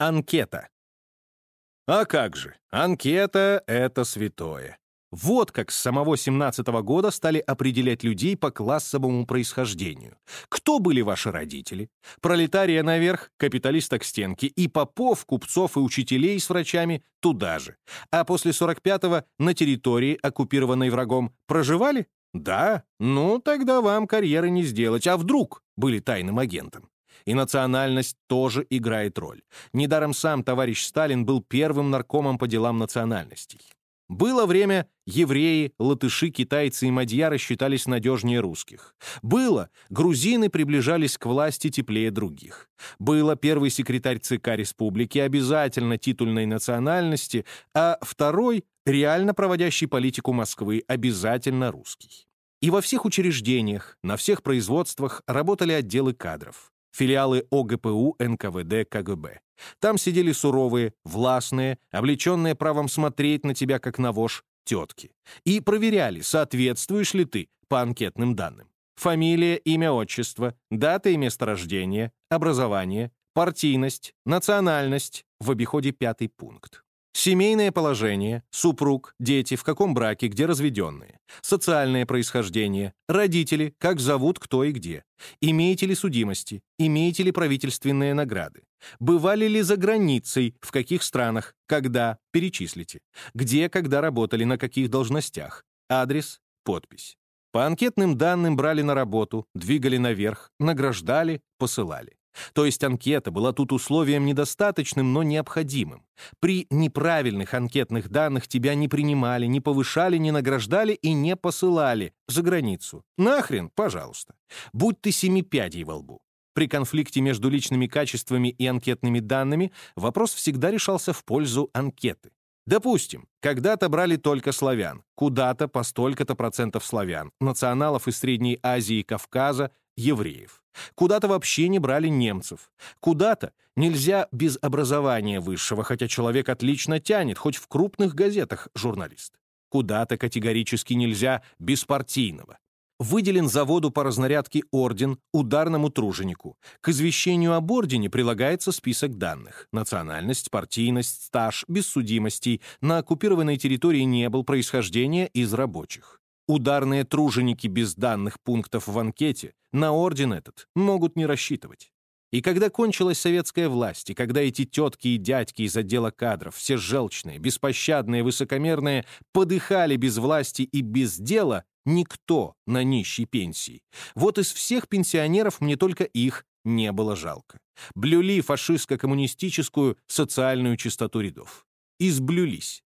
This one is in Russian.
Анкета. А как же, анкета — это святое. Вот как с самого 17 -го года стали определять людей по классовому происхождению. Кто были ваши родители? Пролетария наверх, капиталиста к стенке, и попов, купцов и учителей с врачами туда же. А после 45-го на территории, оккупированной врагом, проживали? Да? Ну, тогда вам карьеры не сделать. А вдруг были тайным агентом? И национальность тоже играет роль. Недаром сам товарищ Сталин был первым наркомом по делам национальностей. Было время, евреи, латыши, китайцы и мадьяры считались надежнее русских. Было, грузины приближались к власти теплее других. Было, первый секретарь ЦК республики обязательно титульной национальности, а второй, реально проводящий политику Москвы, обязательно русский. И во всех учреждениях, на всех производствах работали отделы кадров филиалы ОГПУ, НКВД, КГБ. Там сидели суровые, властные, облеченные правом смотреть на тебя как на вож тетки. И проверяли, соответствуешь ли ты по анкетным данным. Фамилия, имя, отчество, дата и место рождения, образование, партийность, национальность, в обиходе пятый пункт. Семейное положение, супруг, дети, в каком браке, где разведенные. Социальное происхождение, родители, как зовут, кто и где. Имеете ли судимости, имеете ли правительственные награды. Бывали ли за границей, в каких странах, когда, перечислите. Где, когда работали, на каких должностях. Адрес, подпись. По анкетным данным брали на работу, двигали наверх, награждали, посылали. То есть анкета была тут условием недостаточным, но необходимым. При неправильных анкетных данных тебя не принимали, не повышали, не награждали и не посылали за границу. Нахрен, пожалуйста. Будь ты семипядей во лбу. При конфликте между личными качествами и анкетными данными вопрос всегда решался в пользу анкеты. Допустим, когда-то брали только славян, куда-то по столько-то процентов славян, националов из Средней Азии и Кавказа, евреев. Куда-то вообще не брали немцев. Куда-то нельзя без образования высшего, хотя человек отлично тянет, хоть в крупных газетах журналист. Куда-то категорически нельзя беспартийного. Выделен заводу по разнарядке орден ударному труженику. К извещению об ордене прилагается список данных. Национальность, партийность, стаж, без судимостей. На оккупированной территории не был происхождения из рабочих. Ударные труженики без данных пунктов в анкете на орден этот могут не рассчитывать. И когда кончилась советская власть, и когда эти тетки и дядьки из отдела кадров, все желчные, беспощадные, высокомерные, подыхали без власти и без дела, никто на нищей пенсии. Вот из всех пенсионеров мне только их не было жалко. Блюли фашистско-коммунистическую социальную чистоту рядов. Изблюлись.